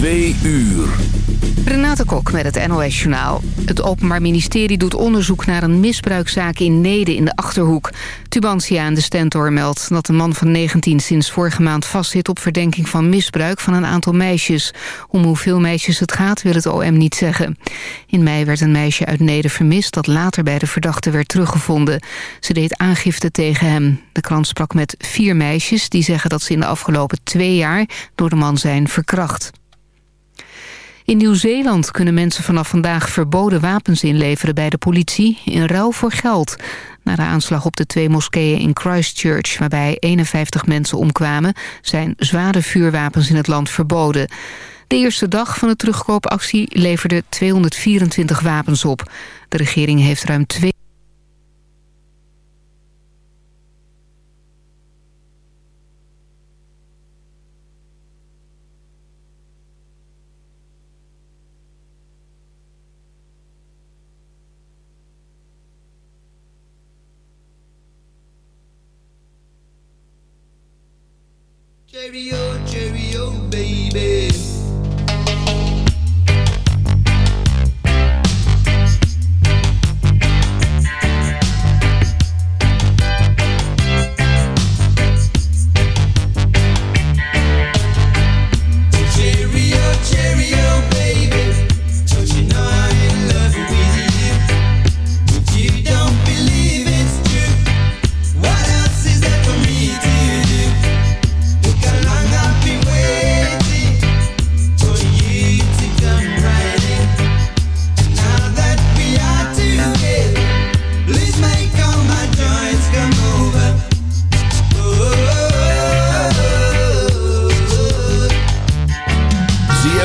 Twee uur. Renate Kok met het NOS Journaal. Het Openbaar Ministerie doet onderzoek naar een misbruikzaak in Nede in de Achterhoek. Tubantia en de Stentor meldt dat een man van 19 sinds vorige maand vastzit... op verdenking van misbruik van een aantal meisjes. Om hoeveel meisjes het gaat wil het OM niet zeggen. In mei werd een meisje uit Nede vermist... dat later bij de verdachte werd teruggevonden. Ze deed aangifte tegen hem. De krant sprak met vier meisjes die zeggen dat ze in de afgelopen twee jaar... door de man zijn verkracht. In Nieuw-Zeeland kunnen mensen vanaf vandaag verboden wapens inleveren bij de politie in ruil voor geld. Na de aanslag op de twee moskeeën in Christchurch, waarbij 51 mensen omkwamen, zijn zware vuurwapens in het land verboden. De eerste dag van de terugkoopactie leverde 224 wapens op. De regering heeft ruim 2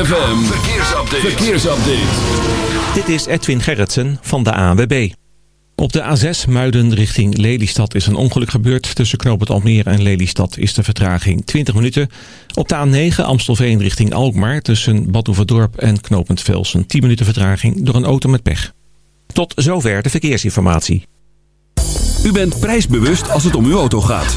ZFM, verkeersupdate. verkeersupdate. Dit is Edwin Gerritsen van de ANWB. Op de A6 Muiden richting Lelystad is een ongeluk gebeurd. Tussen Knoopend Almere en Lelystad is de vertraging 20 minuten. Op de A9 Amstelveen richting Alkmaar tussen Badhoevedorp en Knopend Velsen 10 minuten vertraging door een auto met pech. Tot zover de verkeersinformatie. U bent prijsbewust als het om uw auto gaat.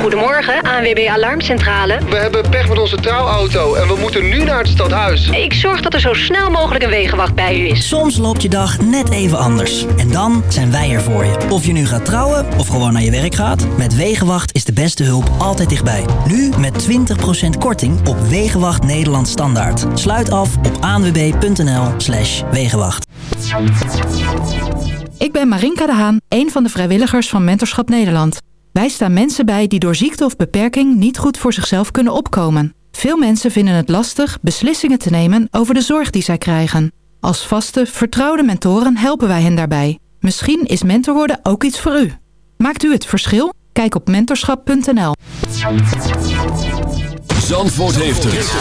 Goedemorgen, ANWB Alarmcentrale. We hebben pech met onze trouwauto en we moeten nu naar het stadhuis. Ik zorg dat er zo snel mogelijk een wegenwacht bij u is. Soms loopt je dag net even anders. En dan zijn wij er voor je. Of je nu gaat trouwen of gewoon naar je werk gaat. Met Wegenwacht is de beste hulp altijd dichtbij. Nu met 20% korting op Wegenwacht Nederland Standaard. Sluit af op aanwb.nl slash Wegenwacht. Ik ben Marinka de Haan, een van de vrijwilligers van Mentorschap Nederland. Wij staan mensen bij die door ziekte of beperking niet goed voor zichzelf kunnen opkomen. Veel mensen vinden het lastig beslissingen te nemen over de zorg die zij krijgen. Als vaste, vertrouwde mentoren helpen wij hen daarbij. Misschien is mentor worden ook iets voor u. Maakt u het verschil? Kijk op mentorschap.nl. Zandvoort heeft het.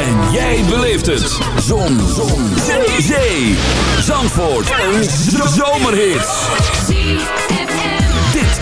En jij beleeft het. Zon. Zon. Zee. Zandvoort. Een zomerhit.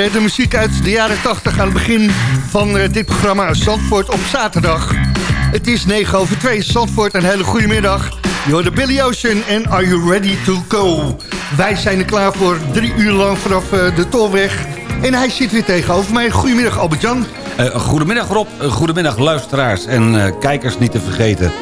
De muziek uit de jaren 80 aan het begin van eh, dit programma Zandvoort op zaterdag. Het is 9 over 2. Zandvoort, een hele goede middag. Je hoort de Billy Ocean en Are You Ready to Go? Wij zijn er klaar voor drie uur lang vanaf eh, de Tolweg. En hij zit weer tegenover mij. Goedemiddag Albert-Jan. Eh, goedemiddag Rob, goedemiddag luisteraars en kijkers niet te vergeten.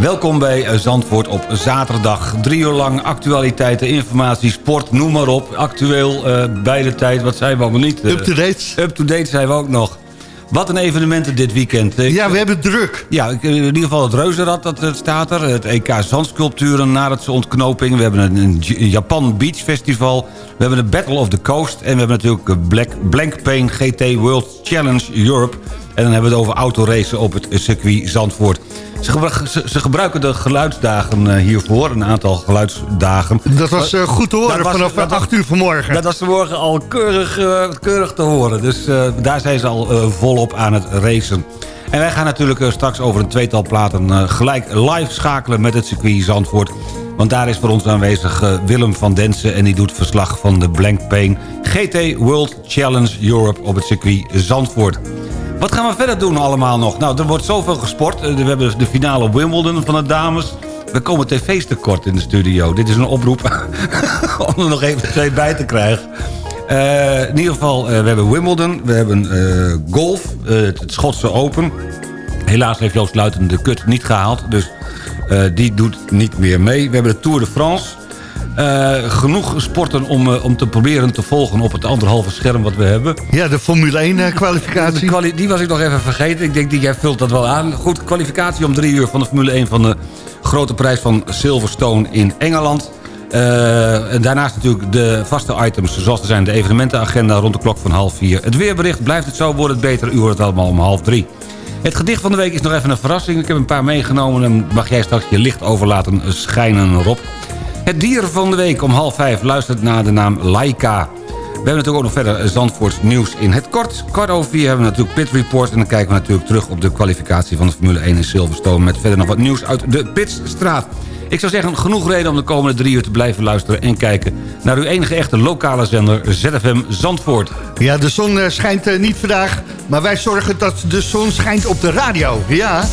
Welkom bij eh, Zandvoort op zaterdag. Drie uur lang actualiteiten, informatie, sport, noem maar op. Actueel, eh, bij de tijd, wat zijn we allemaal niet? eh, Up-to-date. Up-to-date zijn we ook nog. Wat een evenementen dit weekend. Ik- Ja, we hebben druk. ja, in ieder geval het Reuzenrad, dat, dat staat er. Het EK Zandsculpturen na het ontknoping. We hebben een, Japan Beach Festival. We hebben de Battle of the Coast. En we hebben natuurlijk de Black, Blank Pain GT World Challenge Europe. En dan hebben we het over autoracen op het circuit Zandvoort. Ze, gebru- ze, ze gebruiken de geluidsdagen eh, hiervoor, een aantal geluidsdagen. Dat was eh, goed te horen was- vanaf dat was- 8 uur vanmorgen. Dat was vanmorgen al keurig, eh, keurig te horen. Dus eh, daar zijn ze al eh, volop aan het racen. En wij gaan natuurlijk eh, straks over een tweetal platen eh, gelijk live schakelen met het circuit Zandvoort. Want daar is voor ons aanwezig eh, Willem van Densen... en die doet verslag van de Blank Pain GT World Challenge Europe op het circuit Zandvoort. Wat gaan we verder doen allemaal nog? Nou, er wordt zoveel gesport. Eh, We hebben de finale Wimbledon van de dames. We komen tv's tekort in de studio. Dit is een oproep om er nog even twee bij te krijgen. Eh, in ieder geval, eh, we hebben Wimbledon. We hebben golf, het Schotse Open. Helaas heeft Joost Luiten de kut niet gehaald. Dus die doet niet meer mee. We hebben de Tour de France. Eh, genoeg sporten om, eh, om te proberen te volgen op het anderhalve scherm wat we hebben. Ja, de Formule 1 eh, kwalificatie. kwali- die was ik nog even vergeten. Ik denk, die, jij vult dat wel aan. Goed, kwalificatie om drie uur van de Formule 1 van de grote prijs van Silverstone in Engeland. En daarnaast natuurlijk de vaste items zoals er zijn. De evenementenagenda rond de klok van half vier. Het weerbericht, blijft het zo, wordt het beter. U hoort het allemaal om half drie. Het gedicht van de week is nog even een verrassing. Ik heb een paar meegenomen en mag jij straks je licht over laten schijnen, Rob. Het dier van de week om half vijf luistert naar de naam Laika. We hebben natuurlijk ook nog verder Zandvoorts nieuws in het kort. Kwart over vier hebben we natuurlijk Pit Report... en dan kijken we natuurlijk terug op de kwalificatie van de Formule 1 in Silverstone... met verder nog wat nieuws uit de Pitstraat. Ik zou zeggen, genoeg reden om de komende drie uur te blijven luisteren... en kijken naar uw enige echte lokale zender ZFM Zandvoort. Ja, de zon eh, schijnt eh, niet vandaag, maar wij zorgen dat de zon schijnt op de radio. Ja,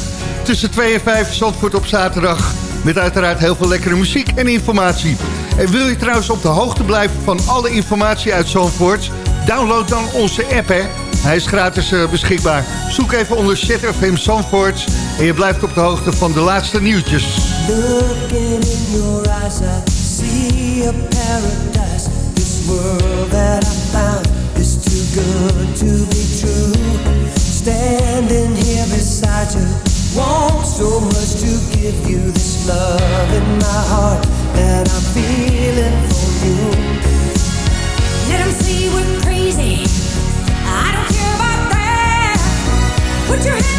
tussen 2 en 5 Zandvoort op zaterdag. Met uiteraard heel veel lekkere muziek en informatie. En wil je trouwens op de hoogte blijven van alle informatie uit Zandvoort? Download dan onze app, hè. Hij is gratis eh, beschikbaar. Zoek even onder ZFM Zandvoort en je blijft op de hoogte van de laatste nieuwtjes. Looking in your eyes, I see a paradise. This world that I found is too good to be true. Standing here beside you, want so much to give you this love in my heart that I'm feeling for you. Let 'em see we're crazy. I don't care about that. Put your hand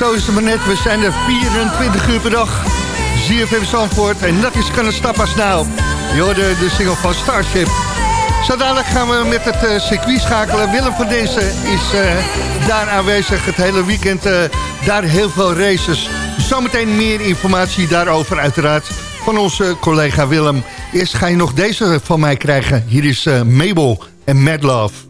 zo is het maar net, we zijn er 24 uur per dag. ZFM Zandvoort en dat is Gonna Stap Us Now. Je de single van Starship. Zo dadelijk gaan we met het eh, circuit schakelen. Willem van deze is eh, daar aanwezig het hele weekend. eh, daar heel veel races. Zometeen meer informatie daarover uiteraard van onze collega Willem. Eerst ga je nog deze van mij krijgen. Hier is Mabel en Mad Love.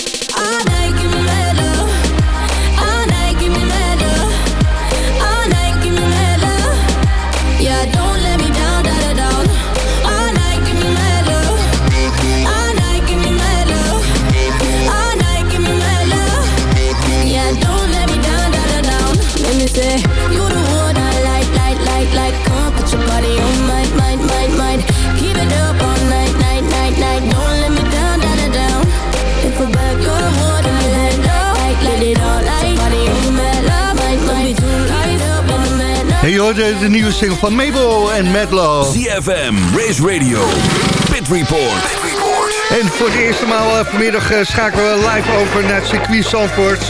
Hoorde de nieuwe single van Mabel en Mad Love. ZFM, Race Radio, Pit Report. En voor de eerste maal eh, vanmiddag eh, schakelen we live over naar het circuit Zandvoort.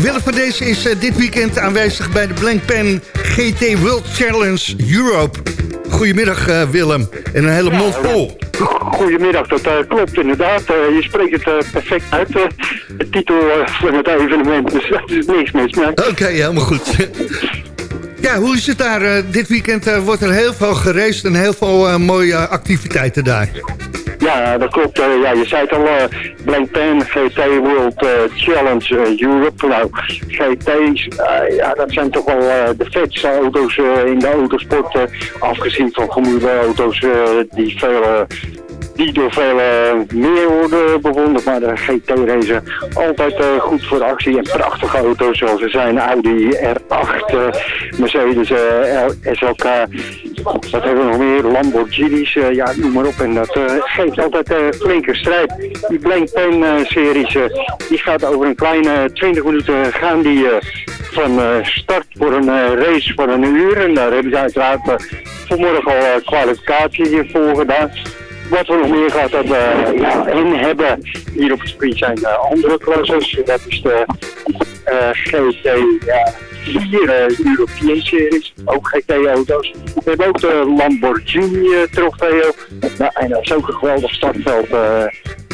Willem van deze is eh, dit weekend aanwezig bij de Blank Pen GT World Challenge Europe. Goedemiddag Willem. En een hele mond vol. Goedemiddag, dat klopt inderdaad. Je spreekt het perfect uit, de titel van het evenement. Dus daar is niks mis. Oké, helemaal goed. Ja, hoe is het daar? Eh, dit weekend eh, wordt er heel veel geraced en heel veel eh, mooie activiteiten daar. Ja, dat klopt. ja, je zei het al, eh Blank Pen GT World Challenge Europe. Nou, GT's, ja, dat zijn toch wel de vetste auto's in de autosport. afgezien van gemoedeauto's eh, die veel... eh, die door velen meer worden bewonderd, maar de GT-racer altijd eh, goed voor de actie. En prachtige auto's zoals er zijn. Audi R8, eh, Mercedes eh, SLK, wat hebben we nog meer, Lamborghinis, eh, ja noem maar op. En dat eh, geeft altijd eh, flinke strijd. Die Blank Pen eh, series, eh, die gaat over een kleine 20 minuten gaan die eh, van eh, start voor een eh, race van een uur. En daar hebben ze uiteraard eh, vanmorgen al eh, kwalificatie hiervoor gedaan. Wat we nog meer gehad hebben, eh, ja, en hebben hier op het circuit zijn de andere klasses. Dat is de eh, GT ja, 4 eh, European Series, ook GT-auto's. We hebben ook de Lamborghini eh, trofeo. En dat is ook een geweldig startveld.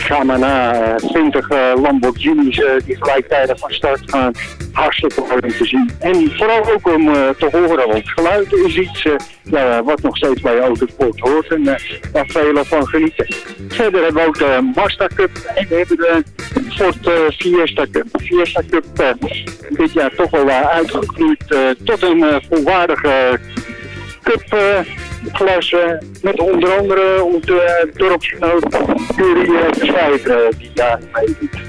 Eh ga maar na eh, 20 eh, Lamborghinis eh, die gelijktijdig van start gaan. Hartstikke mooi om te zien. En vooral ook om eh, te horen, want geluid is iets eh, ja, wat nog steeds bij autosport hoort en eh, waar velen van genieten. Verder hebben we ook de Mazda Cup en we hebben de Ford eh, Fiesta Cup. Fiesta Cup eh, dit jaar toch wel uitgegroeid eh, tot een eh, volwaardige cupklasse. met onder andere onze eh, dorpsgenoot Jurie eh, die daar meedoet.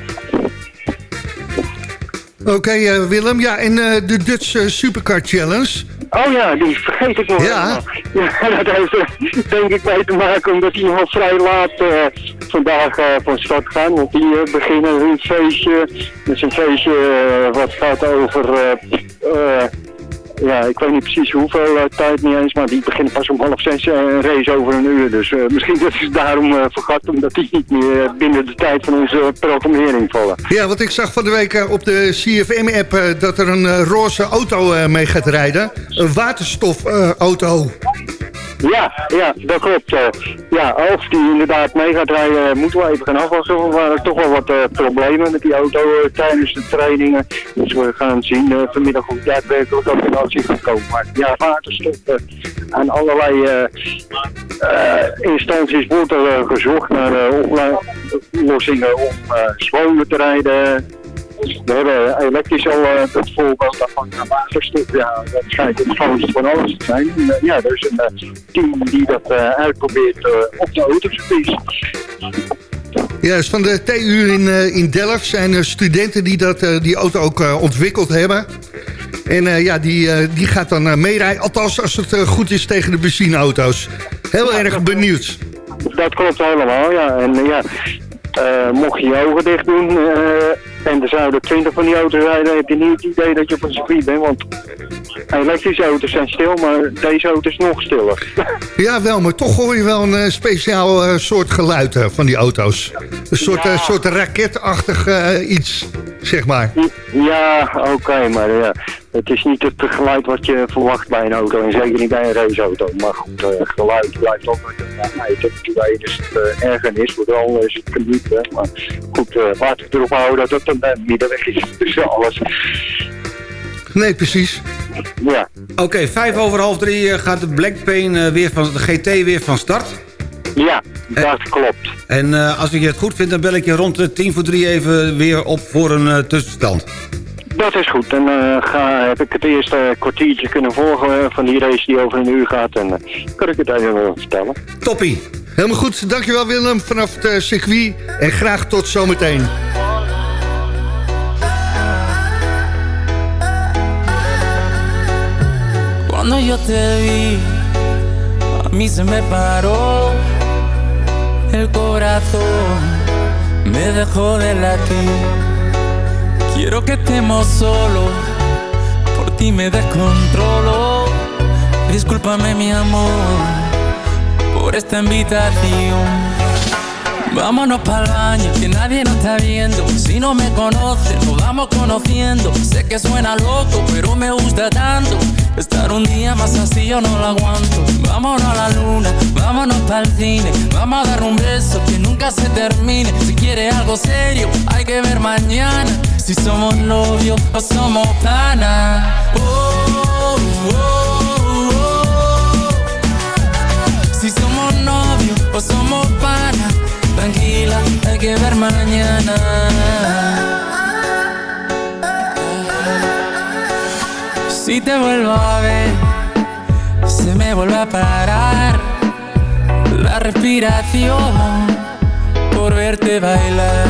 Oké, eh, Willem. Ja, en eh, de Dutch eh, Supercar Challenge. Oh ja, die vergeet ik nog. Ja. ja dat heeft er denk ik mee te maken omdat die nog vrij laat eh, vandaag eh, van start gaan. Want die eh, beginnen hun feestje. Dat is een feestje eh, wat gaat over... ja, ik weet niet precies hoeveel eh, tijd niet eens, maar die beginnen pas om half zes eh, een race over een uur. Dus eh, misschien dat is daarom vergat, omdat die niet meer binnen de tijd van onze programmering vallen. Ja, want ik zag van de week op de CFM-app dat er een roze auto mee gaat rijden. Een waterstofauto. Ja, ja, dat klopt. eh. ja, of die inderdaad mee gaat rijden, moeten we even gaan afwachten. Er waren toch wel wat eh, problemen met die auto eh, tijdens de trainingen. Dus we gaan zien vanmiddag hoe daadwerkelijk dat in actie gaat komen. Maar ja, waterstof aan allerlei instanties wordt er gezocht naar oplossingen om schoner te rijden. We hebben elektrisch al het voorbeeld van eh, waterstof. Ja, dat schijnt het schoonste van alles te zijn. En, eh, ja, er is een eh, team die dat uitprobeert op de. Ja, dus van de TU in, in Delft zijn er studenten die dat, die auto ook ontwikkeld hebben. En ja, die, die gaat dan eh, meerijden. Althans, als het goed is tegen de benzineauto's. Heel erg benieuwd. Dat klopt helemaal, ja. En ja, mocht je je ogen dicht doen en er zouden twintig van die auto's rijden, dan heb je niet het idee dat je op een circuit bent. Want elektrische auto's zijn stil, maar deze auto is nog stiller. Ja, wel, maar toch hoor je wel een eh, speciaal eh, soort geluid eh, van die auto's. Een soort, eh, soort raketachtig eh, iets, zeg maar. Ja, oké, maar ja, het is niet het geluid wat je verwacht bij een auto en zeker niet bij een raceauto. Maar goed, eh, geluid blijft altijd een item. Bij is het uh, ergernis, vooral is het geniet. Hè. Maar goed, eh, laten we erop houden dat het een uh, middenweg is tussen alles. Nee, precies. Ja. Oké, vijf over half drie eh, gaat de Blackpain eh, weer van de GT weer van start. Ja, dat klopt. En eh, als ik je het goed vind, dan bel ik je rond de tien voor drie even weer op voor een eh, tussenstand. Dat is goed. En eh, ga, heb ik het eerste kwartiertje kunnen volgen eh, van die race die over een uur gaat. En eh, kan ik het even wel vertellen. Toppie. Helemaal goed. Dankjewel Willem vanaf het eh, circuit. En graag tot zometeen. Cuando yo te vi, a mí se me paró el corazón, me dejó de latir. Quiero que estemos solos, por ti me descontrolo. Discúlpame mi amor por esta invitación. Vámonos para el baño, que nadie nos está viendo. Si no me conoces, nos vamos conociendo. Sé que suena loco, pero me gusta tanto. Estar un día más así yo no lo aguanto. Vámonos a la luna, vámonos para el cine. Vamos a dar un beso que nunca se termine. Si quieres algo serio, hay que ver mañana. Si somos novios o somos panas. Oh, oh. Tranquila, hay que ver mañana. Si te vuelvo a ver, se me vuelve a parar la respiración por verte bailar.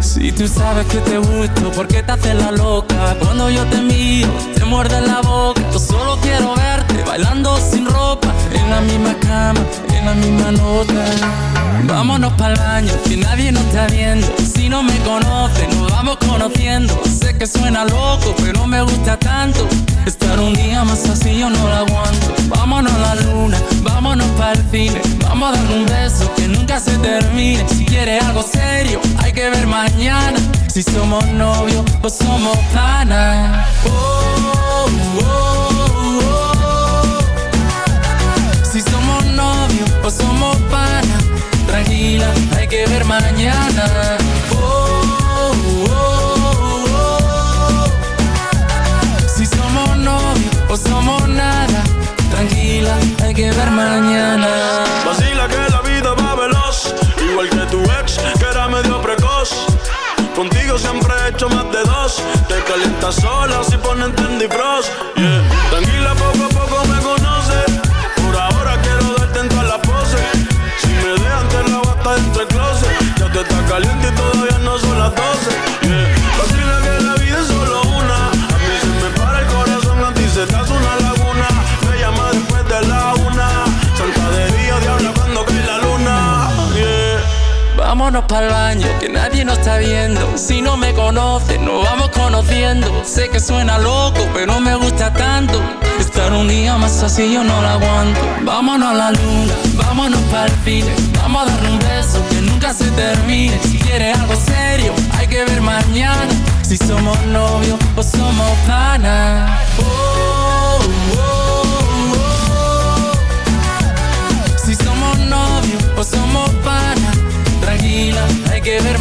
Si tú sabes que te gusto, ¿por qué te haces la loca? Cuando yo te miro, te muerde la boca. Yo solo quiero verte bailando sin ropa, en la misma cama, en la misma nota. Vámonos para el baño, que nadie nos está viendo. Si no me conoce, nos vamos conociendo. Sé que suena loco, pero me gusta tanto. Estar un día más así yo no lo aguanto. Vámonos a la luna, vámonos para el cine. Vamos a dar un beso que nunca se termine. Si quieres algo serio, hay que ver mañana. Si somos novios o somos panas. Oh, oh, oh. Si somos novios o somos panas tranquila, hay que ver mañana. Oh, oh, oh, si somos novios o somos nada, tranquila, hay que ver mañana. Vacila que la vida va veloz, igual que tu ex, que era medio precoz. Contigo siempre he hecho más de dos, te calientas sola si ponen tendy pros. Yeah. Vámonos para el baño, que nadie nos está viendo. Si no me conoces, nos vamos conociendo. Sé que suena loco, pero me gusta tanto. Estar un día más así yo no la aguanto. Vámonos a la luna, vámonos para el cine. Vamos a darle un beso que nunca se termine. Si quieres algo serio, hay que ver mañana. Si somos novios o somos panas. Oh, oh, oh. Si somos novios o somos panas. Tranquila, hay que ver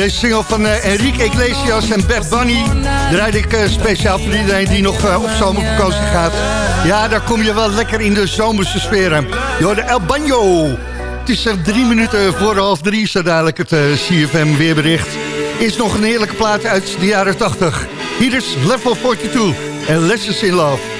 deze single van eh, Enrique Iglesias en Bad Bunny draai ik eh, speciaal voor iedereen die nog eh, op zomervakantie gaat. Ja, daar kom je wel lekker in de zomerse sfeer. Je hoort El Banjo. Het is drie minuten voor half drie, zo dadelijk het CFM weerbericht. Is nog een heerlijke plaat uit de jaren 80. Hier is Level 42 en Lessons in Love.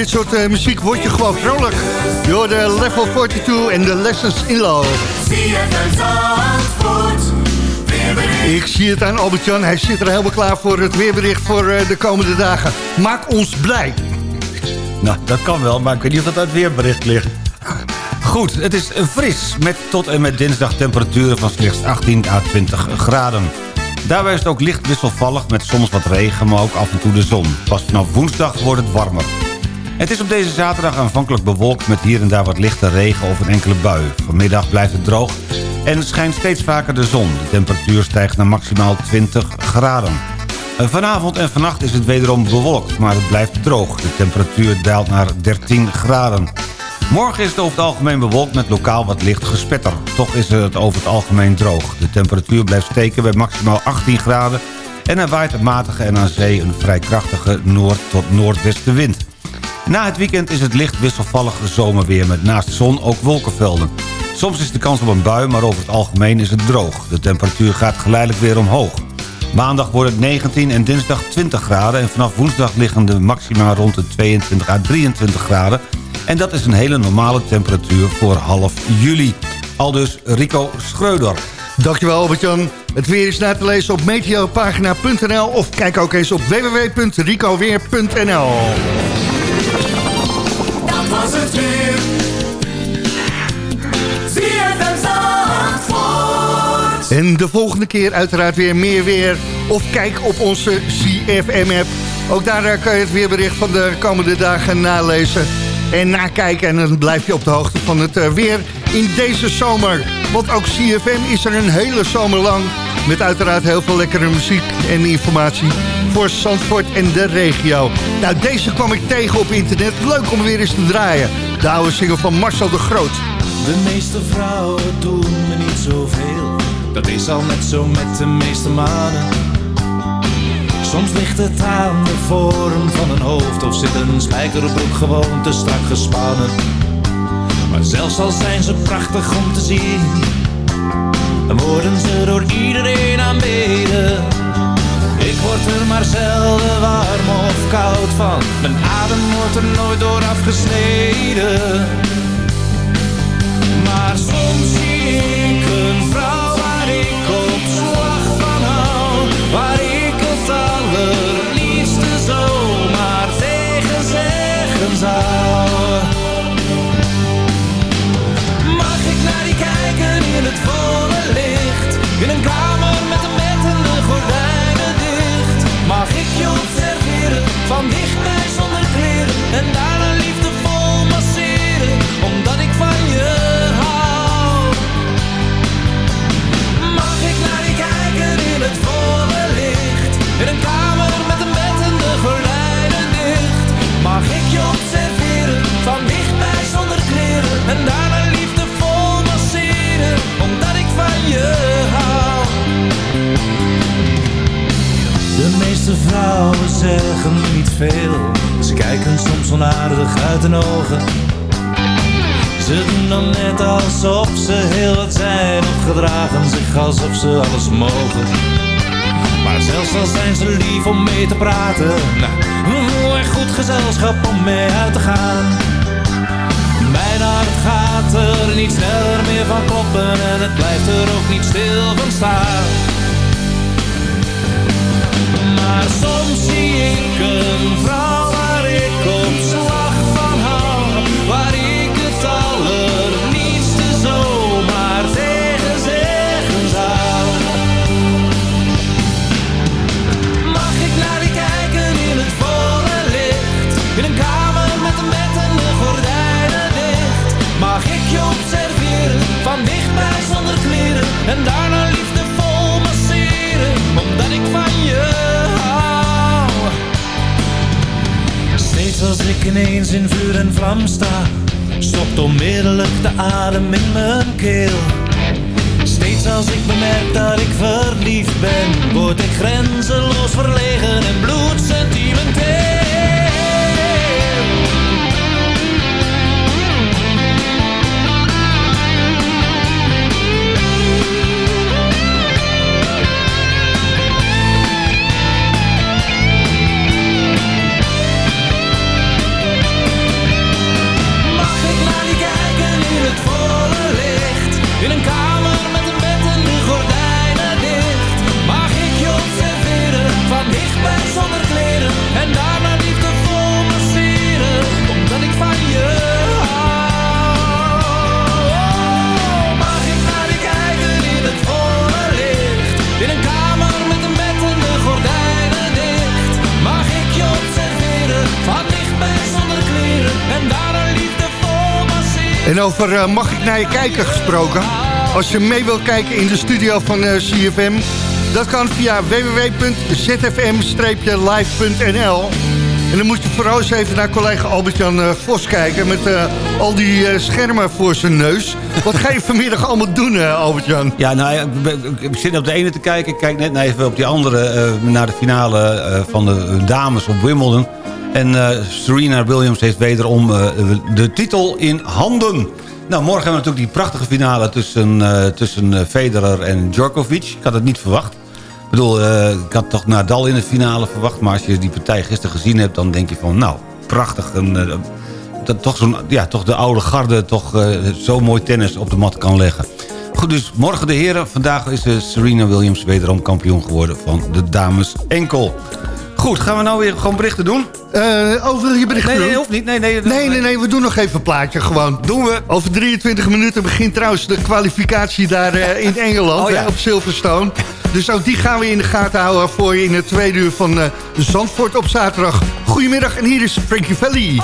Dit soort eh, muziek word je gewoon vrolijk. Door de Level 42 en de Lessons in Love. Ik zie het aan Albert-Jan. Hij zit er helemaal klaar voor het weerbericht voor eh, de komende dagen. Maak ons blij. Nou, dat kan wel, maar ik weet niet of dat uit het weerbericht ligt. Goed, het is fris met tot en met dinsdag temperaturen van slechts 18 à 20 graden. Daarbij is het ook licht wisselvallig met soms wat regen, maar ook af en toe de zon. Pas vanaf woensdag wordt het warmer. Het is op deze zaterdag aanvankelijk bewolkt met hier en daar wat lichte regen of een enkele bui. Vanmiddag blijft het droog en schijnt steeds vaker de zon. De temperatuur stijgt naar maximaal 20 graden. Eh, Vanavond en vannacht is het wederom bewolkt, maar het blijft droog. De temperatuur daalt naar 13 graden. Morgen is het over het algemeen bewolkt met lokaal wat licht gespetter. Toch is het over het algemeen droog. De temperatuur blijft steken bij maximaal 18 graden... en er waait een matige en aan zee een vrij krachtige noord- tot noordwestenwind. Na het weekend is het licht wisselvallig zomerweer met naast zon ook wolkenvelden. Soms is de kans op een bui, maar over het algemeen is het droog. De temperatuur gaat geleidelijk weer omhoog. Maandag wordt het 19 en dinsdag 20 graden... en vanaf woensdag liggen de maxima rond de 22 à 23 graden... en dat is een hele normale temperatuur voor half juli. Aldus Rico Schreuder. Dankjewel Albert-Jan. Het weer is na te lezen op meteopagina.nl of kijk ook eens op www.ricoweer.nl. En de volgende keer uiteraard weer meer weer. Of kijk op onze CFM-app. Ook daar eh, kan je het weerbericht van de komende dagen nalezen. En nakijken en dan blijf je op de hoogte van het eh, weer in deze zomer. Want ook CFM is er een hele zomer lang. Met uiteraard heel veel lekkere muziek en informatie voor Zandvoort en de regio. Nou, deze kwam ik tegen op internet. Leuk om weer eens te draaien. De oude single van Marcel de Groot. De meeste vrouwen doen me niet zoveel. Dat is al net zo met de meeste mannen. Soms ligt het aan de vorm van een hoofd of zit een spijkerbroek gewoon te strak gespannen. Maar zelfs al zijn ze prachtig om te zien, dan worden ze door iedereen aanbeden. Ik word er maar zelden warm of koud van, mijn adem wordt er nooit door afgesneden. Maar soms zie ik allerliefste zomaar tegen zeggen. Alsof ze heel wat zijn Of gedragen zich alsof ze alles mogen. Maar zelfs al zijn ze lief om mee te praten Nou, mooi goed gezelschap om mee uit te gaan. Mijn hart gaat er niet sneller meer van kloppen En het blijft er ook niet stil van staan. Maar soms zie ik een vrouw van dichtbij zonder kleren En daarna liefdevol masseren Omdat ik van je hou. Steeds als ik ineens in vuur en vlam sta Stopt onmiddellijk de adem in mijn keel. Steeds als ik bemerk dat ik verliefd ben Word ik grenzeloos verlegen en bloedsentimenteel Over eh, mag ik naar je kijken gesproken. Als je mee wil kijken in de studio van eh, CFM... dat kan via www.zfm-live.nl. En dan moet je vooral eens even naar collega Albert-Jan eh, Vos kijken... met al die schermen voor zijn neus. Wat ga je vanmiddag allemaal doen, Albert-Jan? Ja, nou, ik zit op de ene te kijken. Ik kijk net even op die andere, naar de finale van de dames op Wimbledon. En eh, Serena Williams heeft wederom eh, de titel in handen. Nou, morgen hebben we natuurlijk die prachtige finale tussen, eh, tussen Federer en Djokovic. Ik had het niet verwacht. Ik bedoel, ik had toch Nadal in de finale verwacht. Maar als je die partij gisteren gezien hebt, dan denk je van... nou, prachtig. Dat toch, zo'n, ja, toch de oude garde toch zo mooi tennis op de mat kan leggen. Goed, dus morgen de heren. Vandaag is Serena Williams wederom kampioen geworden van de dames enkel. Goed, gaan we nou weer gewoon berichten doen? Eh, oh, wil je berichten Nee, nee, hoeft niet. Nee, nee, Nee, nee, nee, we doen nog even een plaatje gewoon. Doen we. Over 23 minuten begint trouwens de kwalificatie daar eh, in Engeland, Oh, ja. hè, op Silverstone. Dus ook die gaan we in de gaten houden voor je in het tweede uur van eh, Zandvoort op zaterdag. Goedemiddag en hier is Frankie Valley.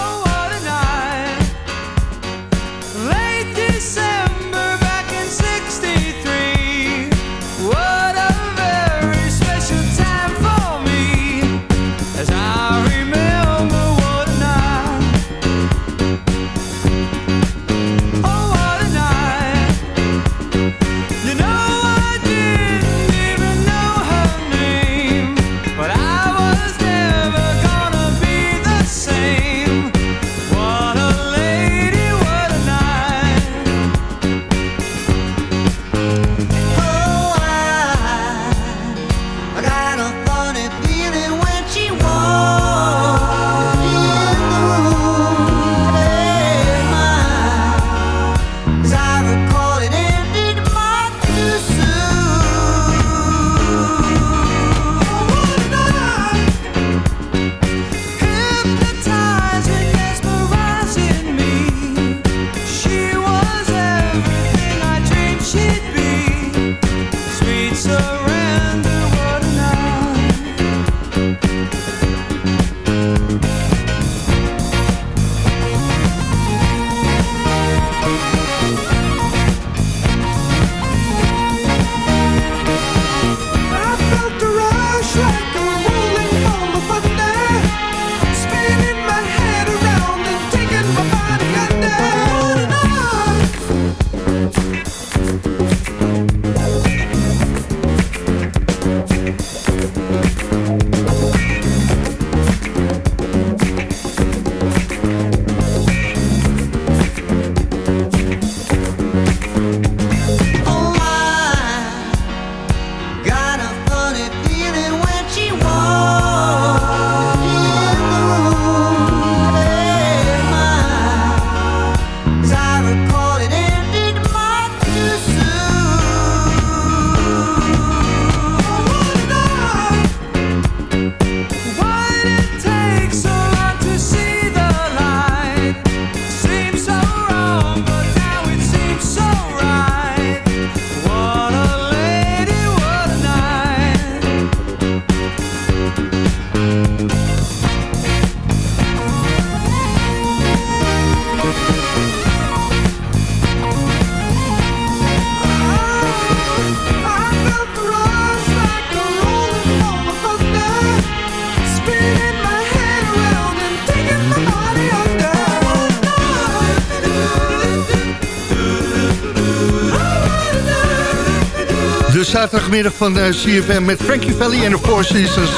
Zaterdagmiddag van eh, CFM met Frankie Valley en de Four Seasons.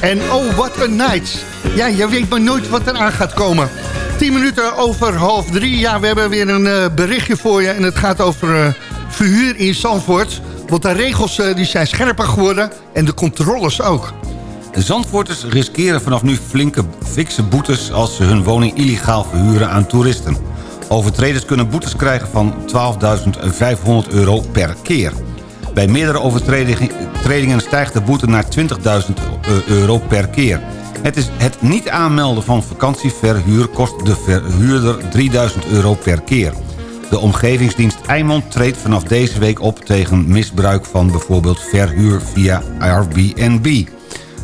En oh, what a night. Ja, je weet maar nooit wat er aan gaat komen. 10 minuten over half drie. Ja, we hebben weer een eh, berichtje voor je. En het gaat over eh, verhuur in Zandvoort. Want de regels die zijn scherper geworden. En de controles ook. Zandvoorters riskeren vanaf nu flinke fikse boetes... als ze hun woning illegaal verhuren aan toeristen. Overtreders kunnen boetes krijgen van 12.500 euro per keer. Bij meerdere overtredingen stijgt de boete naar 20.000 euro per keer. Het, is het niet aanmelden van vakantieverhuur kost de verhuurder 3000 euro per keer. De omgevingsdienst Eimond treedt vanaf deze week op tegen misbruik van bijvoorbeeld verhuur via Airbnb.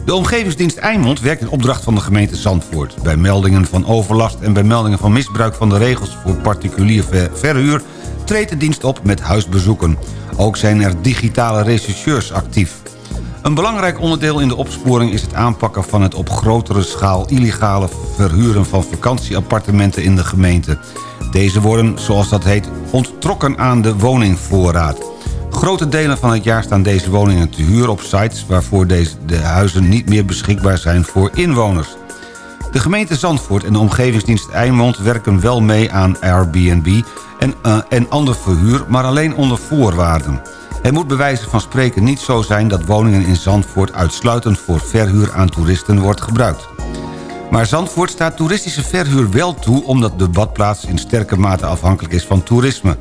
De omgevingsdienst Eimond werkt in opdracht van de gemeente Zandvoort. Bij meldingen van overlast en bij meldingen van misbruik van de regels voor particulier ver- verhuur... treedt de dienst op met huisbezoeken. Ook zijn er digitale rechercheurs actief. Een belangrijk onderdeel in de opsporing is het aanpakken van het op grotere schaal illegale verhuren van vakantieappartementen in de gemeente. Deze worden, zoals dat heet, onttrokken aan de woningvoorraad. Grote delen van het jaar staan deze woningen te huur op sites... waarvoor deze, de huizen niet meer beschikbaar zijn voor inwoners. De gemeente Zandvoort en de omgevingsdienst Eimond werken wel mee aan Airbnb en, eh, en ander verhuur, maar alleen onder voorwaarden. Het moet bij wijze van spreken niet zo zijn dat woningen in Zandvoort uitsluitend voor verhuur aan toeristen wordt gebruikt. Maar Zandvoort staat toeristische verhuur wel toe... omdat de badplaats in sterke mate afhankelijk is van toerisme.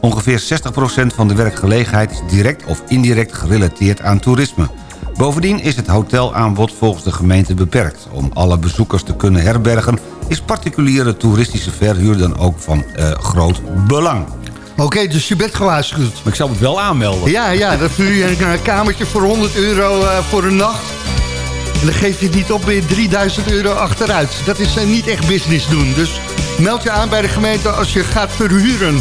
Ongeveer 60% van de werkgelegenheid is direct of indirect gerelateerd aan toerisme. Bovendien is het hotelaanbod volgens de gemeente beperkt. Om alle bezoekers te kunnen herbergen... is particuliere toeristische verhuur dan ook van eh, groot belang. Oké, dus je bent gewaarschuwd. Maar ik zal het wel aanmelden. Ja, ja, dan vuur je een eh, kamertje voor 100 euro eh, voor een nacht. En dan geef je het niet op weer 3000 euro achteruit. Dat is niet echt business doen. Dus meld je aan bij de gemeente als je gaat verhuren.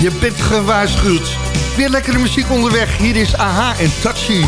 Je bent gewaarschuwd. Weer lekkere muziek onderweg. Hier is AHA en Touchy.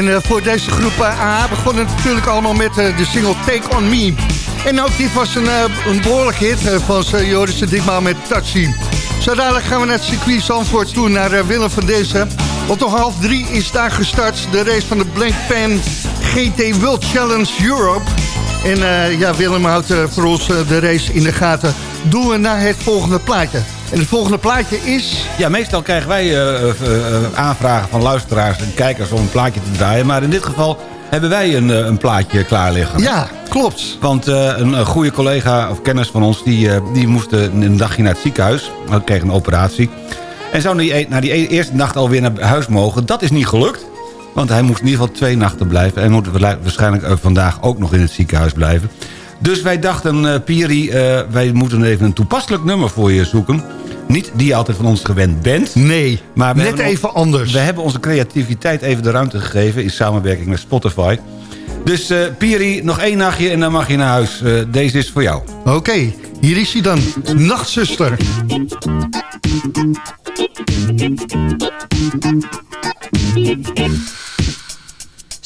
En eh, voor deze groep eh, AH begon het natuurlijk allemaal met eh, de single Take On Me. En ook dit was een, een behoorlijk hit van Joris ditmaal met Taxi. Zo dadelijk gaan we naar het circuit Zandvoort toe, naar Willem van Dezen. Want om half drie is daar gestart de race van de Blank Pan GT World Challenge Europe. En ja, Willem houdt eh, voor ons de race in de gaten. Doen we naar het volgende plaatje. En het volgende plaatje is... Ja, meestal krijgen wij eh, eh, eh, aanvragen van luisteraars en kijkers om een plaatje te draaien. Maar in dit geval hebben wij een, een plaatje klaar liggen. Ja, klopt. Want een, goede collega of kennis van ons... die, die moest een dagje naar het ziekenhuis. Hij kreeg een operatie. En zou die, e- na die e- eerste nacht alweer naar huis mogen. Dat is niet gelukt. Want hij moest in ieder geval twee nachten blijven. En moet wa- waarschijnlijk vandaag ook nog in het ziekenhuis blijven. Dus wij dachten, Piri, wij moeten even een toepasselijk nummer voor je zoeken. Niet die je altijd van ons gewend bent. Nee, maar net even anders. We hebben onze creativiteit even de ruimte gegeven... in samenwerking met Spotify. Dus eh, Piri, nog één nachtje en dan mag je naar huis. Eh, deze is voor jou. Oké, hier is hij dan. Nachtzuster.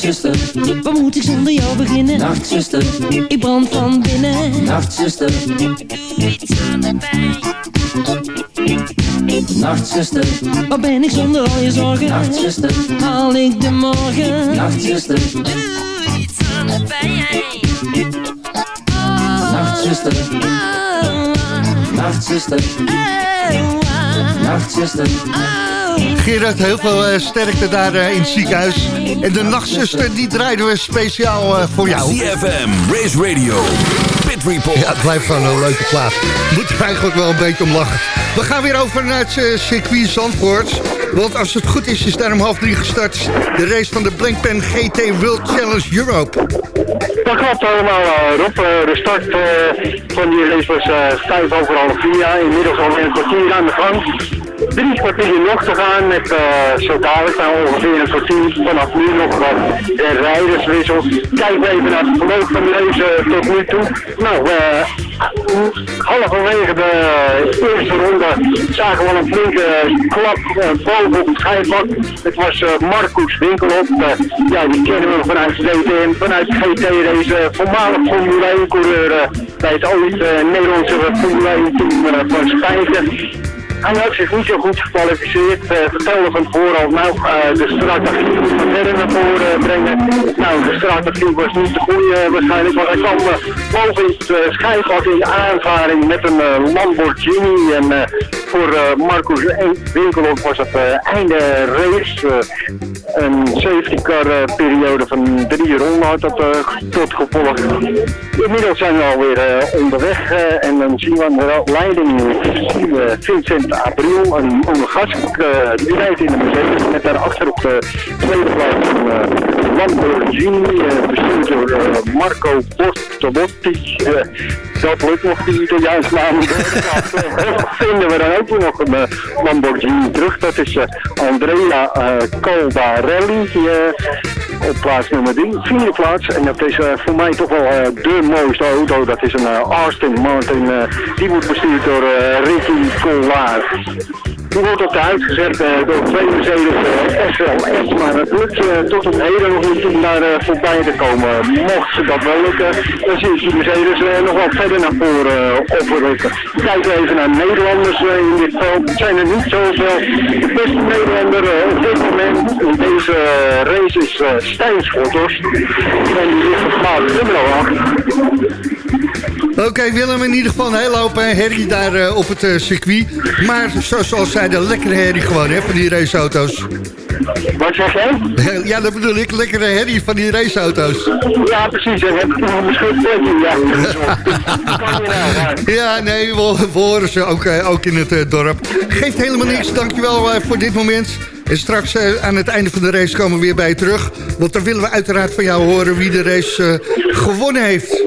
Nachtzuster, wat moet ik zonder jou beginnen? Nachtzuster, ik brand van binnen. Nachtzuster, doe iets aan de pijn. Nachtzuster, waar ben ik zonder al je zorgen? Nachtzuster, haal ik de morgen? Nachtzuster, doe iets aan de pijn. Nachtzuster, Nachtzuster, Nachtzuster, Gerard, heel veel eh, sterkte daar eh, in het ziekenhuis. En de nachtzuster, die draaiden we speciaal eh, voor jou. CFM, Race Radio, Pit Report. Ja, het blijft gewoon een leuke plaat. Moet er eigenlijk wel een beetje om lachen. We gaan weer over naar het circuit Zandvoort. Want als het goed is, is daar om half drie gestart... de race van de Blankpen GT World Challenge Europe. Dat klopt allemaal, eh, Rob. De start eh, van die race was vijf over half vier. Inmiddels alweer een kwartier aan de gang. Drie kwartier nog te gaan met eh, zo ongeveer een kwartier. Vanaf nu nog wat de rijderswissel. Kijken we even naar het verloop van de race eh, tot nu toe. Nou, eh halverwege de eerste ronde zagen we een flinke klap eh, boven op het schijfvlak. Het was eh, Marcus Winkelop. Eh, ja, die kennen we vanuit de DTM, vanuit de GT-race. eh, voormalig Formule 1-coureur eh, bij het ooit eh, Nederlandse Formule 1-team eh, van Spijken. Hij had zich niet zo goed gekwalificeerd. eh, vertelde van tevoren nou, eh, de strategie moet verder naar voren brengen. Nou, de strategie was niet de goede waarschijnlijk, want hij kwam eh, boven het uh, schijfvlak in aanvaring met een Lamborghini. En voor Marcus Winkelhoff was het einde race. Een safety car eh, periode van drie ronden had dat eh, tot gevolg. Inmiddels zijn we alweer eh, onderweg en dan zien we aan de leiding Vincent Abril, een ondergast. eh die rijdt in de Mercedes met daarachter op de tweede plaats een Lamborghini, bestuurd door Marco Bortolotti. Eh, dat lukt nog, die Italiaanse naam. Vinden we dan ook nog een Lamborghini terug. Dat is Andrea eh, Eh, op plaats nummer 3, vierde plaats. En dat is eh, voor mij toch wel eh, de mooiste auto. Dat is een eh, Aston Martin. die wordt bestuurd door Ricky Collard. Die wordt de uitgezet eh, door twee Mercedes eh, SLS. Maar het lukt eh, tot op heden nog niet om daar voorbij te komen. Mocht ze dat wel lukken, dan zie ik die Mercedes nog wel verder naar voren oprukken. Kijken we even naar Nederlanders in dit veld. Zijn er niet zoveel. De beste Nederlander op dit moment in deze race is Stijn Schotters. En die ligt op plaats nummer 8. Oké, Willem, in ieder geval een hele hoop eh, herrie daar eh, op het eh, circuit. Maar zo- zoals zij de lekkere herrie gewoon, hè, van die raceauto's. Wat zeg jij? Ja, dat bedoel ik, lekkere herrie van die raceauto's. Ja, precies. En heb ik nog een schutplekje. Ja, Ja, nee, we, we horen ze ook, ook in het dorp. Geeft helemaal niks, dankjewel voor dit moment. En straks uh, aan het einde van de race komen we weer bij je terug. Want dan willen we uiteraard van jou horen wie de race uh, gewonnen heeft.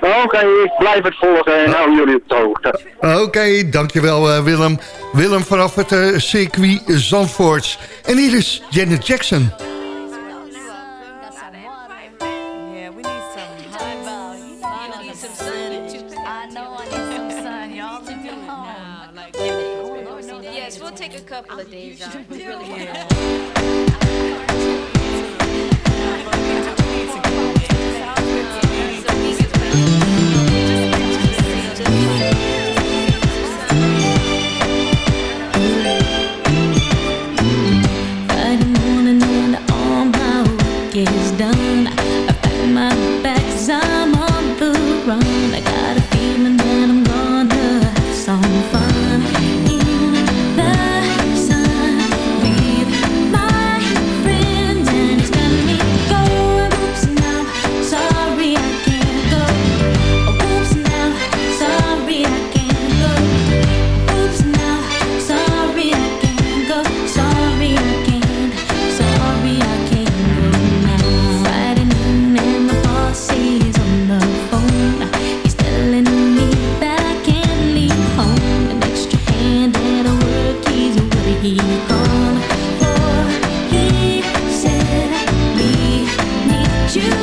Oké, okay, ik blijf het volgen en hou jullie op de hoogte. Oké, okay, dankjewel uh, Willem. Willem vanaf het uh, circuit Zandvoorts. En hier is Janet Jackson. Yes, we'll take a couple of days off.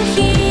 here.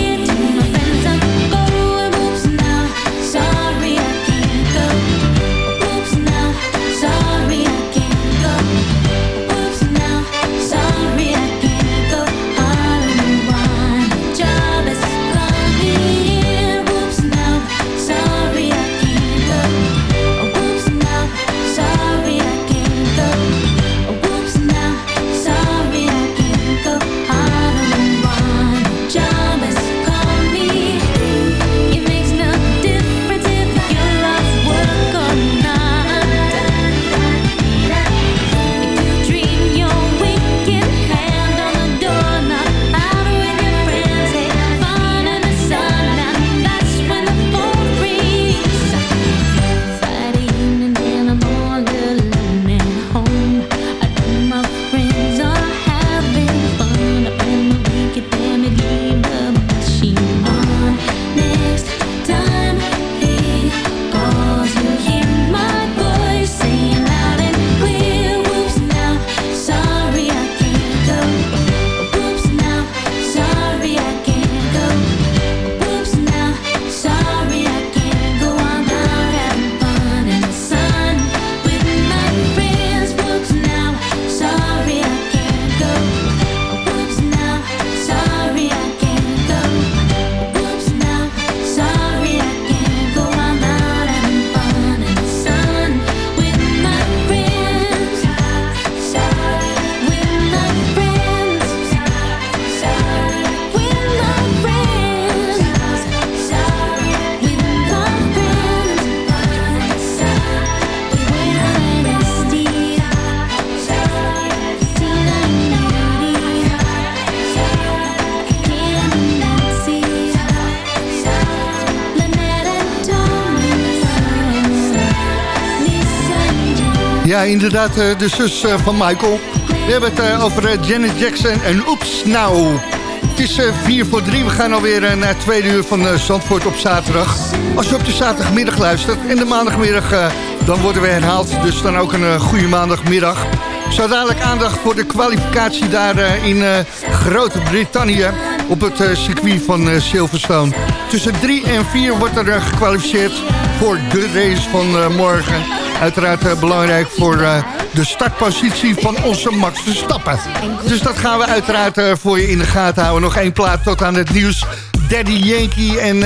Ja, inderdaad, eh, de zus eh, van Michael. We hebben het eh, over Janet Jackson en Oeps Nou. Het is eh, vier voor drie. We gaan alweer naar het tweede uur van Zandvoort op zaterdag. Als je op de zaterdagmiddag luistert en de maandagmiddag... dan worden we herhaald. Dus dan ook een goede maandagmiddag. Zo dadelijk aandacht voor de kwalificatie daar in Groot-Brittannië... op het circuit van Silverstone. Tussen drie en vier wordt er gekwalificeerd voor de race van morgen. Uiteraard eh, belangrijk voor eh, de startpositie van onze Max Verstappen. Dus dat gaan we uiteraard eh, voor je in de gaten houden. Nog één plaat tot aan het nieuws. Daddy Yankee en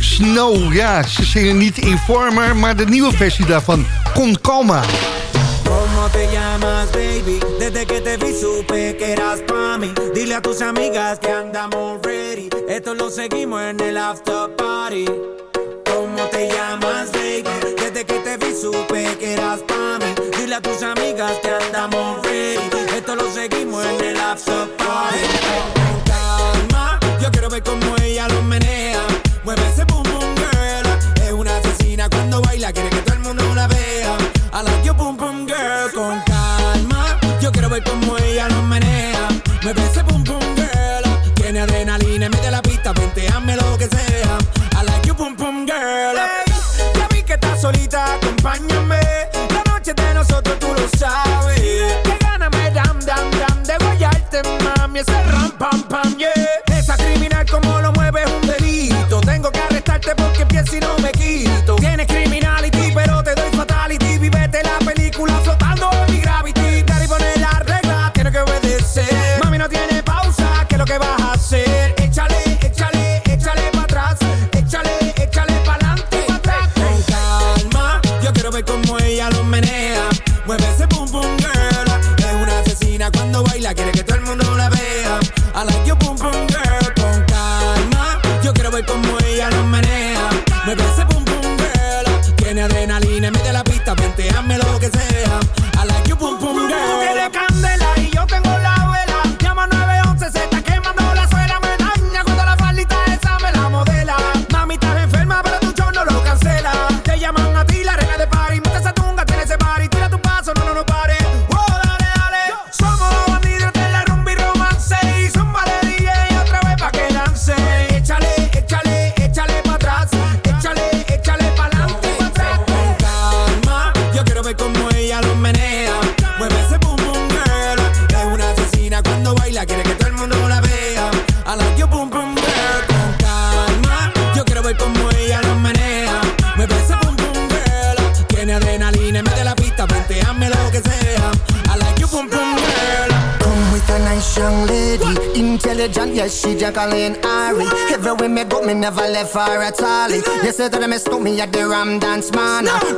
Snow. Ja, ze zingen niet Informer, maar de nieuwe versie daarvan. Con Calma. ¿Cómo te baby? Desde que te vi supe que eras mí. Dile a tus amigas que andamos ready. Esto lo seguimos el after party. ¿Cómo te llamas? Supe que eras pa' mí. Dile a tus amigas que andamos ready. Esto lo seguimos en el after party. Con calma, yo quiero ver cómo ella lo menea. Mueve ese boom boom girl. Es una asesina cuando baila, quiere que todo el mundo la vea. I like your boom boom girl. Con calma, yo quiero ver cómo ella lo menea. Mueve ese boom boom girl. Tiene adrenalina en medio la pista, venteame lo que sea. I like your boom boom girl. Hey, ya vi que estás solita, acompáñame. La noche de nosotros tú lo sabes. Que gana me dam dam dam de guayarte, mami. Ese ram pam pam, yeah.